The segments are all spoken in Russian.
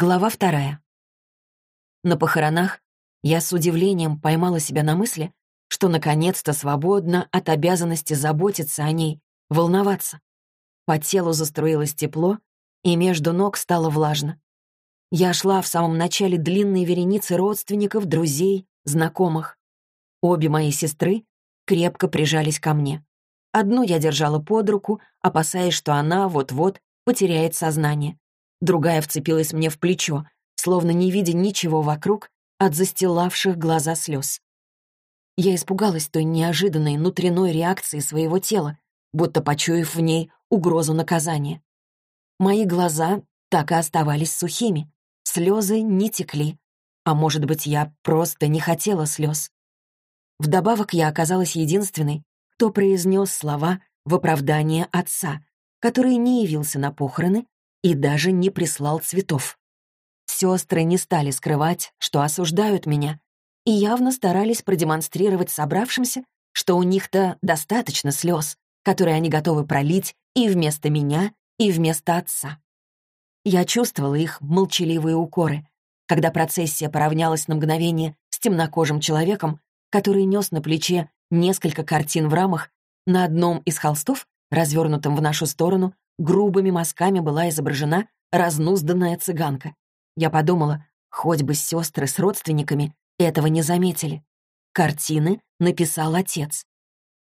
Глава вторая. На похоронах я с удивлением поймала себя на мысли, что наконец-то свободна от обязанности заботиться о ней, волноваться. По телу заструилось тепло, и между ног стало влажно. Я шла в самом начале длинной вереницы родственников, друзей, знакомых. Обе мои сестры крепко прижались ко мне. Одну я держала под руку, опасаясь, что она вот-вот потеряет сознание. Другая вцепилась мне в плечо, словно не видя ничего вокруг от застилавших глаза слез. Я испугалась той неожиданной внутренной реакции своего тела, будто почуяв в ней угрозу наказания. Мои глаза так и оставались сухими, слезы не текли, а может быть, я просто не хотела слез. Вдобавок я оказалась единственной, кто произнес слова в оправдание отца, который не явился на похороны и даже не прислал цветов. Сестры не стали скрывать, что осуждают меня, и явно старались продемонстрировать собравшимся, что у них-то достаточно слез, которые они готовы пролить и вместо меня, и вместо отца. Я чувствовала их молчаливые укоры, когда процессия поравнялась на мгновение с темнокожим человеком, который нес на плече несколько картин в рамах, на одном из холстов, развернутом в нашу сторону, грубыми мазками была изображена разнузданная цыганка. Я подумала, хоть бы сестры с родственниками этого не заметили. Картины написал отец.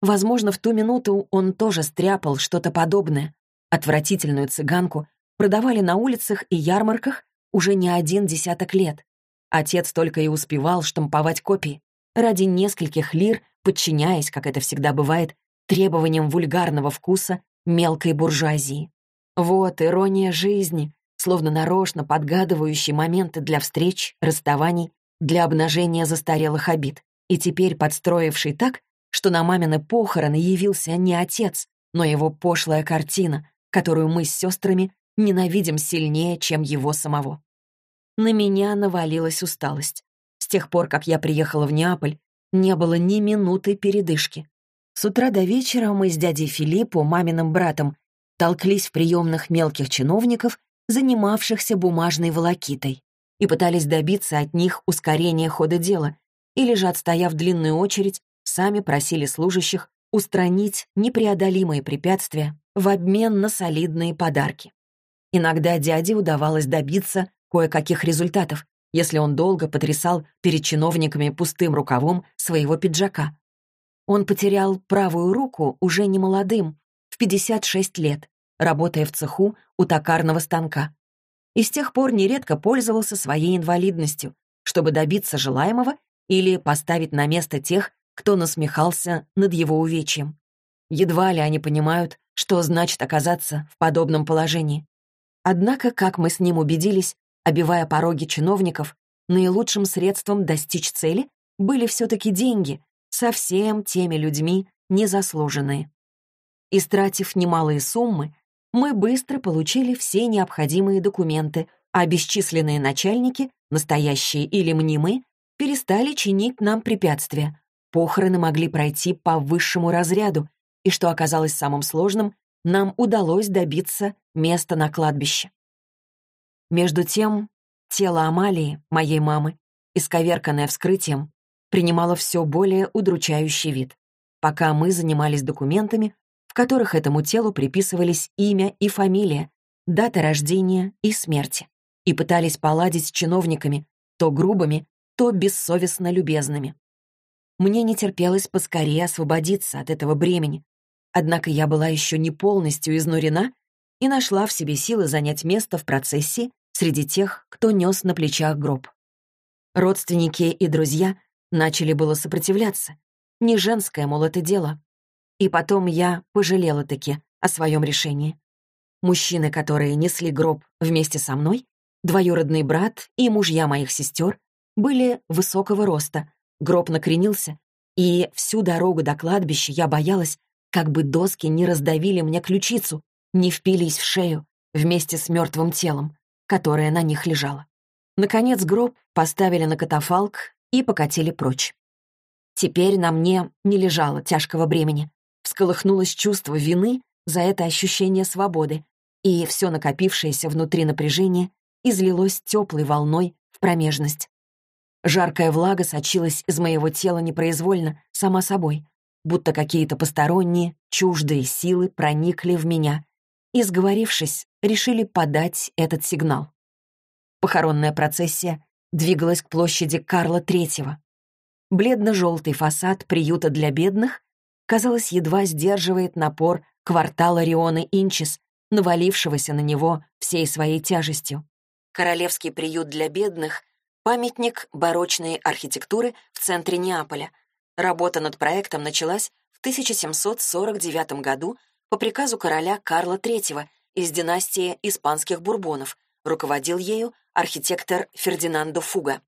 Возможно, в ту минуту он тоже стряпал что-то подобное. Отвратительную цыганку продавали на улицах и ярмарках уже не один десяток лет. Отец только и успевал штамповать копии. Ради нескольких лир, подчиняясь, как это всегда бывает, требованиям вульгарного вкуса мелкой буржуазии. Вот ирония жизни, словно нарочно подгадывающий моменты для встреч, расставаний, для обнажения застарелых обид, и теперь подстроивший так, что на мамины похороны явился не отец, но его пошлая картина, которую мы с сестрами ненавидим сильнее, чем его самого. На меня навалилась усталость. С тех пор, как я приехала в Неаполь, не было ни минуты передышки. С утра до вечера мы с дядей Филиппом, маминым братом, толклись в приемных мелких чиновников, занимавшихся бумажной волокитой, и пытались добиться от них ускорения хода дела, или же, отстояв длинную очередь, сами просили служащих устранить непреодолимые препятствия в обмен на солидные подарки. Иногда дяде удавалось добиться кое-каких результатов, если он долго потрясал перед чиновниками пустым рукавом своего пиджака, он потерял правую руку уже не молодым, в 56 лет, работая в цеху у токарного станка. И с тех пор нередко пользовался своей инвалидностью, чтобы добиться желаемого или поставить на место тех, кто насмехался над его увечьем. Едва ли они понимают, что значит оказаться в подобном положении. Однако, как мы с ним убедились, обивая пороги чиновников, наилучшим средством достичь цели были все-таки деньги, совсем теми людьми незаслуженные. Истратив немалые суммы, мы быстро получили все необходимые документы, а бесчисленные начальники, настоящие или мнимые, перестали чинить нам препятствия. Похороны могли пройти по высшему разряду, и, что оказалось самым сложным, нам удалось добиться места на кладбище. Между тем, тело Амалии, моей мамы, исковерканное вскрытием, принимала все более удручающий вид, пока мы занимались документами, в которых этому телу приписывались имя и фамилия, дата рождения и смерти, и пытались поладить с чиновниками, то грубыми, то бессовестно любезными. Мне не терпелось поскорее освободиться от этого бремени, однако я была еще не полностью изнурена и нашла в себе силы занять место в процессе среди тех, кто нес на плечах гроб. Родственники и друзья Начали было сопротивляться. Не женское, мол, это дело. И потом я пожалела-таки о своем решении. Мужчины, которые несли гроб вместе со мной, двоюродный брат и мужья моих сестер, были высокого роста. Гроб накренился, и всю дорогу до кладбища я боялась, как бы доски не раздавили мне ключицу, не впились в шею вместе с мертвым телом, которое на них лежало. Наконец гроб поставили на катафалк и покатили прочь. Теперь на мне не лежало тяжкого бремени. Всколыхнулось чувство вины за это ощущение свободы, и все накопившееся внутри напряжение излилось теплой волной в промежность. Жаркая влага сочилась из моего тела непроизвольно, сама собой, будто какие-то посторонние, чуждые силы проникли в меня и, сговорившись, решили подать этот сигнал. Похоронная процессия двигалась к площади Карла III. Бледно-желтый фасад приюта для бедных, казалось, едва сдерживает напор квартала Рионы Инчис, навалившегося на него всей своей тяжестью. Королевский приют для бедных — памятник барочной архитектуры в центре Неаполя. Работа над проектом началась в 1749 году по приказу короля Карла III из династии испанских бурбонов, руководил ею архитектор Фердинандо Фуга.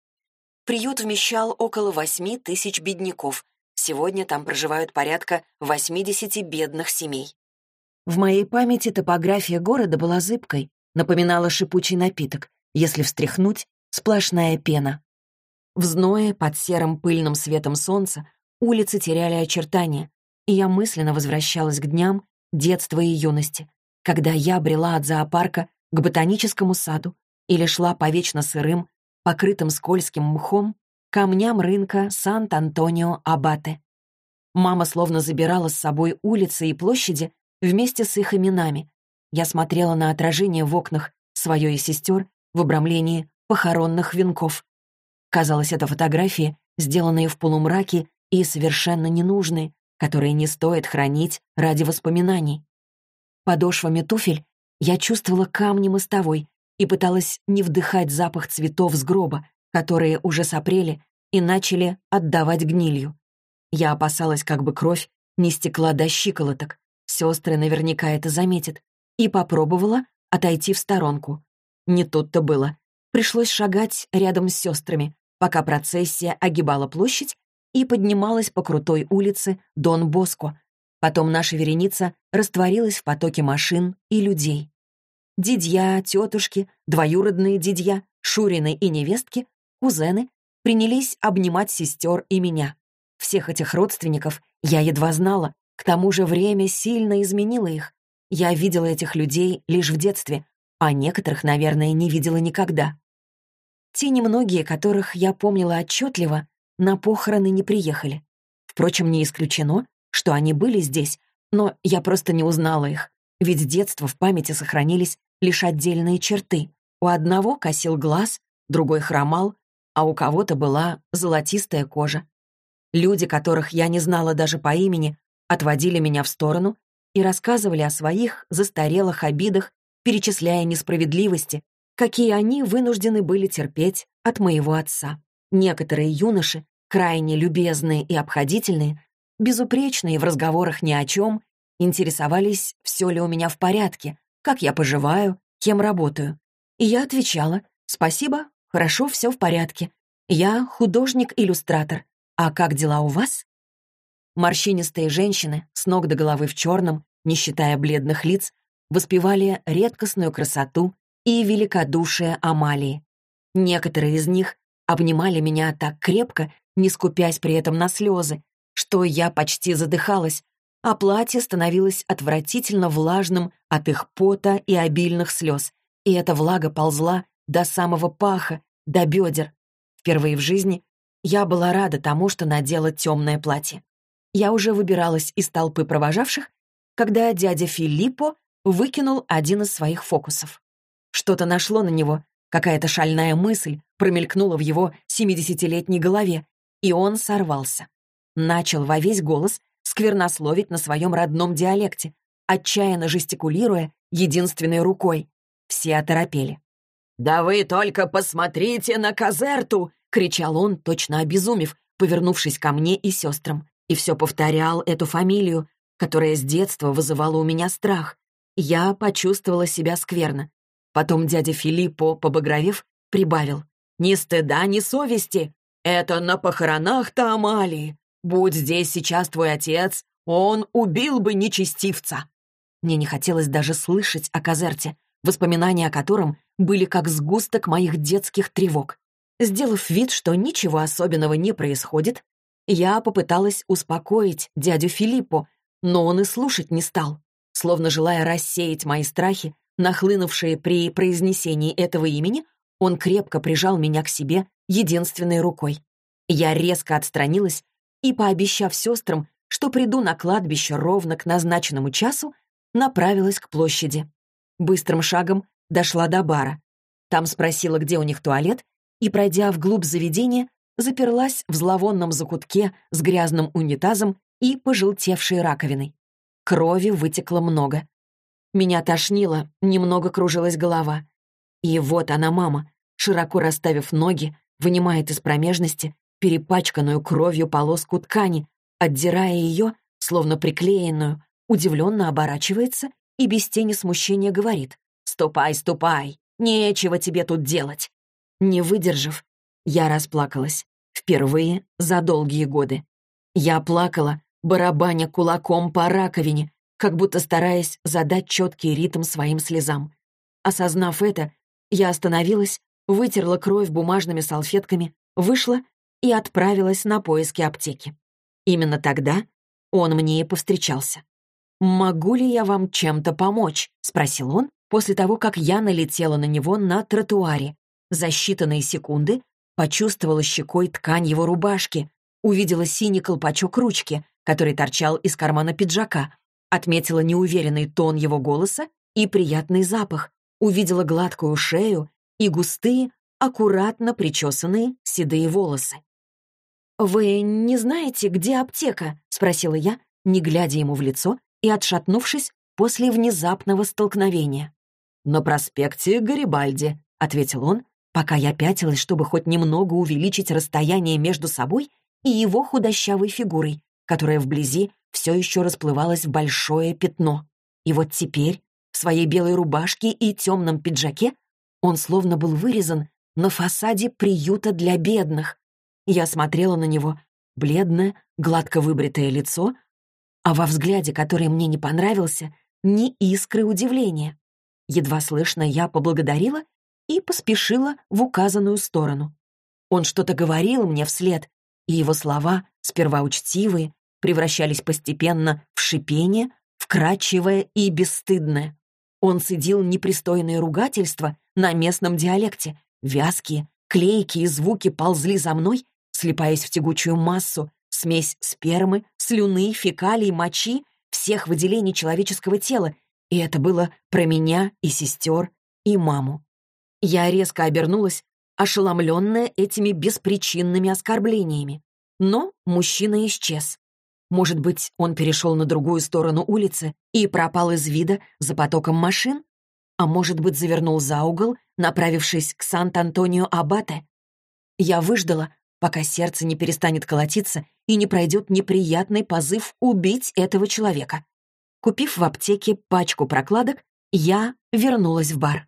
Приют вмещал около 8 тысяч бедняков. Сегодня там проживают порядка 80 бедных семей. В моей памяти топография города была зыбкой, напоминала шипучий напиток. Если встряхнуть, сплошная пена. В зное, под серым пыльным светом солнца, улицы теряли очертания, и я мысленно возвращалась к дням детства и юности, когда я брела от зоопарка к ботаническому саду или шла по вечно сырым, покрытым скользким мхом, камням рынка Сант-Антонио-Абате. Мама словно забирала с собой улицы и площади вместе с их именами. Я смотрела на отражение в окнах свое и сестер в обрамлении похоронных венков. Казалось, это фотографии, сделанные в полумраке и совершенно ненужные, которые не стоит хранить ради воспоминаний. Подошвами туфель я чувствовала камни мостовой и пыталась не вдыхать запах цветов с гроба, которые уже сопрели и начали отдавать гнилью. Я опасалась, как бы кровь не стекла до щиколоток. Сестры наверняка это заметят. И попробовала отойти в сторонку. Не тут-то было. Пришлось шагать рядом с сестрами, пока процессия огибала площадь и поднималась по крутой улице Дон Боско. Потом наша вереница растворилась в потоке машин и людей. Дидья, тетушки, двоюродные дидья, Шурины и невестки, кузены принялись обнимать сестер и меня. Всех этих родственников я едва знала, к тому же время сильно изменило их. Я видела этих людей лишь в детстве, а некоторых, наверное, не видела никогда. Те немногие, которых я помнила отчетливо, на похороны не приехали. Впрочем, не исключено, что они были здесь, но я просто не узнала их, ведь с детства в памяти сохранились лишь отдельные черты. У одного косил глаз, другой хромал, а у кого-то была золотистая кожа. Люди, которых я не знала даже по имени, отводили меня в сторону и рассказывали о своих застарелых обидах, перечисляя несправедливости, какие они вынуждены были терпеть от моего отца. Некоторые юноши, крайне любезные и обходительные, безупречные в разговорах ни о чем, интересовались, все ли у меня в порядке, как я поживаю, кем работаю. И я отвечала, спасибо, хорошо, все в порядке. Я художник-иллюстратор. А как дела у вас? Морщинистые женщины, с ног до головы в черном, не считая бледных лиц, воспевали редкостную красоту и великодушие Амалии. Некоторые из них обнимали меня так крепко, не скупясь при этом на слезы, что я почти задыхалась, а платье становилось отвратительно влажным от их пота и обильных слез, и эта влага ползла до самого паха, до бедер. Впервые в жизни я была рада тому, что надела темное платье. Я уже выбиралась из толпы провожавших, когда дядя Филиппо выкинул один из своих фокусов. Что-то нашло на него, какая-то шальная мысль промелькнула в его 70-летней голове, и он сорвался. Начал во весь голос сквернословить на своем родном диалекте, отчаянно жестикулируя единственной рукой. Все оторопели. «Да вы только посмотрите на Казерту!» — кричал он, точно обезумев, повернувшись ко мне и сестрам. И все повторял эту фамилию, которая с детства вызывала у меня страх. Я почувствовала себя скверно. Потом дядя Филиппо, побагровев, прибавил. «Ни стыда, ни совести! Это на похоронах-то Амалии! Будь здесь сейчас твой отец, он убил бы нечестивца!» Мне не хотелось даже слышать о Казерте, воспоминания о котором были как сгусток моих детских тревог. Сделав вид, что ничего особенного не происходит, я попыталась успокоить дядю Филиппу, но он и слушать не стал. Словно желая рассеять мои страхи, нахлынувшие при произнесении этого имени, он крепко прижал меня к себе единственной рукой. Я резко отстранилась и, пообещав сестрам, что приду на кладбище ровно к назначенному часу, направилась к площади. Быстрым шагом дошла до бара. Там спросила, где у них туалет, и, пройдя вглубь заведения, заперлась в зловонном закутке с грязным унитазом и пожелтевшей раковиной. Крови вытекло много. Меня тошнило, немного кружилась голова. И вот она, мама, широко расставив ноги, вынимает из промежности перепачканную кровью полоску ткани, отдирая ее, словно приклеенную, удивленно оборачивается и без тени смущения говорит «Ступай, ступай, нечего тебе тут делать». Не выдержав, я расплакалась. Впервые за долгие годы. Я плакала, барабаня кулаком по раковине, как будто стараясь задать четкий ритм своим слезам. Осознав это, я остановилась, вытерла кровь бумажными салфетками, вышла и отправилась на поиски аптеки. Именно тогда он мне и повстречался. «Могу ли я вам чем-то помочь?» — спросил он после того, как я налетела на него на тротуаре. За считанные секунды почувствовала щекой ткань его рубашки, увидела синий колпачок ручки, который торчал из кармана пиджака, Отметила неуверенный тон его голоса и приятный запах. Увидела гладкую шею и густые, аккуратно причесанные седые волосы. «Вы не знаете, где аптека?» — спросила я, не глядя ему в лицо и отшатнувшись после внезапного столкновения. «На проспекте Гарибальди», — ответил он, пока я пятилась, чтобы хоть немного увеличить расстояние между собой и его худощавой фигурой, которая вблизи все еще расплывалось в большое пятно. И вот теперь, в своей белой рубашке и темном пиджаке, он словно был вырезан на фасаде приюта для бедных. Я смотрела на него, бледное, гладко выбритое лицо, а во взгляде, который мне не понравился, ни искры удивления. Едва слышно, я поблагодарила и поспешила в указанную сторону. Он что-то говорил мне вслед, и его слова, сперва учтивые, превращались постепенно в шипение, вкрадчивое и бесстыдное. Он цедил непристойные ругательства на местном диалекте. Вязкие, клейкие звуки ползли за мной, слипаясь в тягучую массу, смесь спермы, слюны, фекалий, мочи, всех выделений человеческого тела, и это было про меня и сестер, и маму. Я резко обернулась, ошеломленная этими беспричинными оскорблениями. Но мужчина исчез. Может быть, он перешел на другую сторону улицы и пропал из вида за потоком машин? А может быть, завернул за угол, направившись к Сант-Антонио-Абате? Я выждала, пока сердце не перестанет колотиться и не пройдет неприятный позыв убить этого человека. Купив в аптеке пачку прокладок, я вернулась в бар.